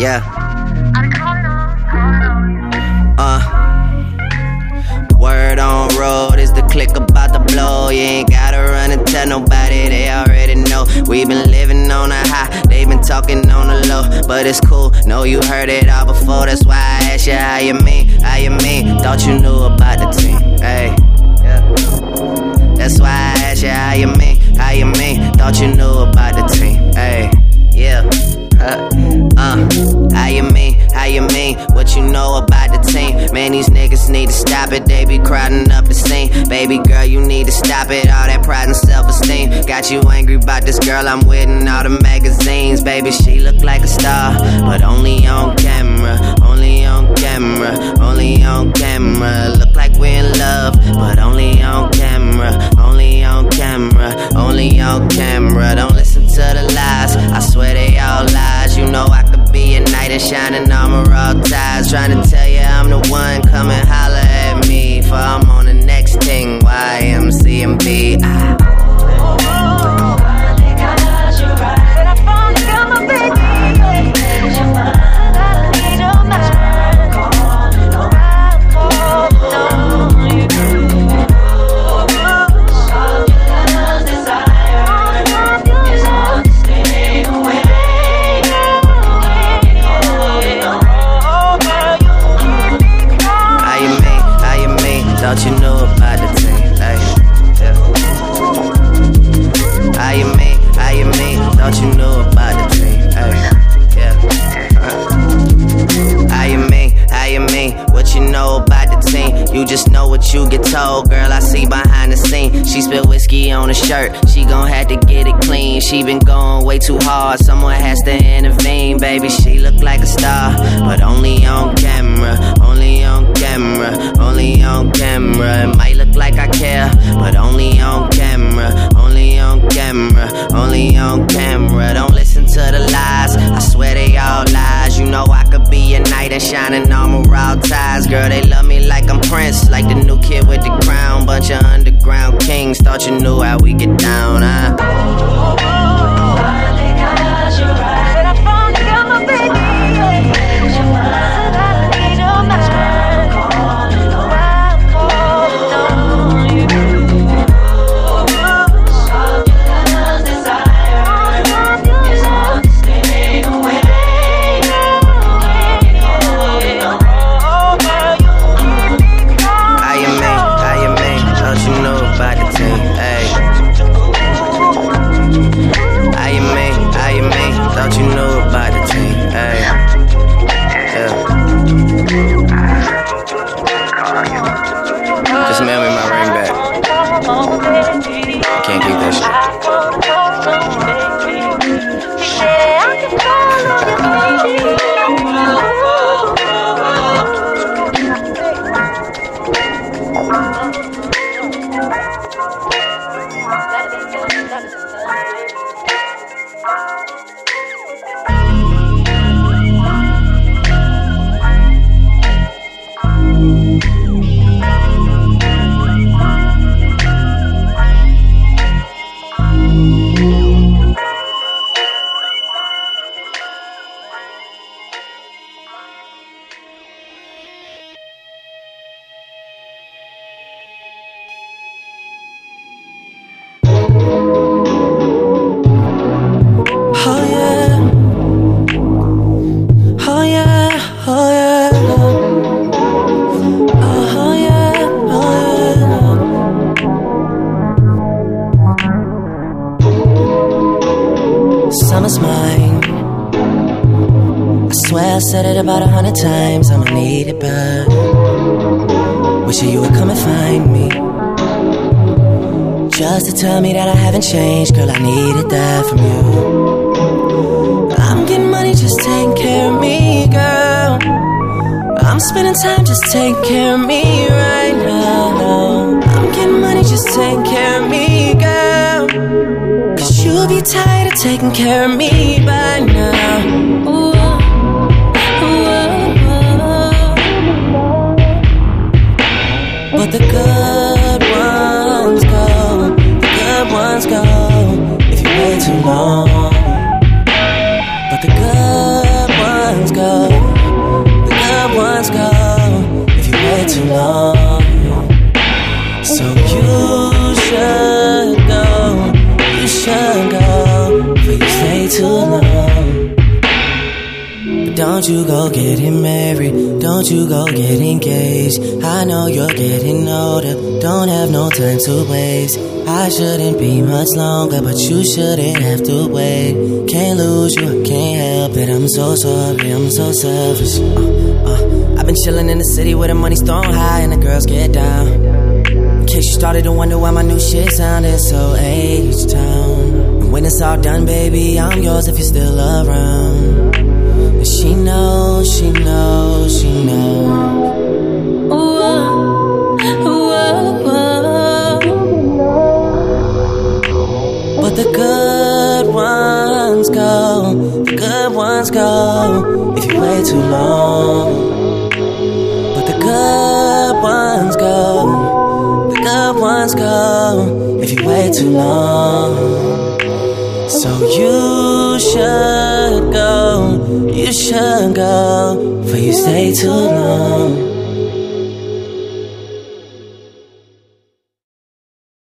Yeah. Uh. Word on road is the click about to blow. You ain't gotta run and tell nobody, they already know. We been living on a high, they been talking on the low. But it's cool, know you heard it all before. That's why I asked you how you mean, how you mean. Thought you knew about the team, hey. Yeah. That's why I asked you how you mean, how you mean. Thought you knew about the team, hey. Yeah. Uh, uh, You know about the team? Man, these niggas need to stop it. They be crowding up the scene. Baby girl, you need to stop it. All that pride and self esteem. Got you angry about this girl I'm with in all the magazines. Baby, she look like a star, but only on camera. Only on camera. Only on camera. Look like we're in love, but only on camera. Only on camera. Only on camera. Don't listen to the lies. I swear they in shining armor, all ties. Trying to tell you I'm the one. Come and holler at me. For I'm on the next thing. YMCMB. You just know what you get told, girl. I see behind the scene. She spilled whiskey on a shirt. She gon' have to get it clean. She been going way too hard. Someone has to intervene, baby. She look like a star, but only on camera. Only on camera. Only on camera. It might look like I care, but only on camera. Only on camera. Only on camera. Don't in shining armor, ties. Girl, they love me like I'm Prince, like the new kid with the crown. Bunch of underground kings. Thought you knew how we get down, huh? Said it about a hundred times. I'ma need it back. Wishing you would come and find me. Just to tell me that I haven't changed, girl. I needed that from you. I'm getting money, just take care of me, girl. I'm spending time, just take care of me right now. I'm getting money, just take care of me, girl. Cause you'll be tired of taking care of me by now. Ooh, you go getting married, don't you go get engaged. I know you're getting older, don't have no time to waste. I shouldn't be much longer, but you shouldn't have to wait. Can't lose you, I can't help it. I'm so sorry, I'm so selfish. Uh, uh. I've been chilling in the city where the money's thrown high and the girls get down. In case you started to wonder why my new shit sounded so H Town. When it's all done, baby, I'm yours if you're still around. She knows, she knows, she knows. Ooh, ah, ooh, ooh. But the good ones go, the good ones go if you wait too long. But the good ones go, the good ones go if you wait too long. So you should you should go, for you stay too long.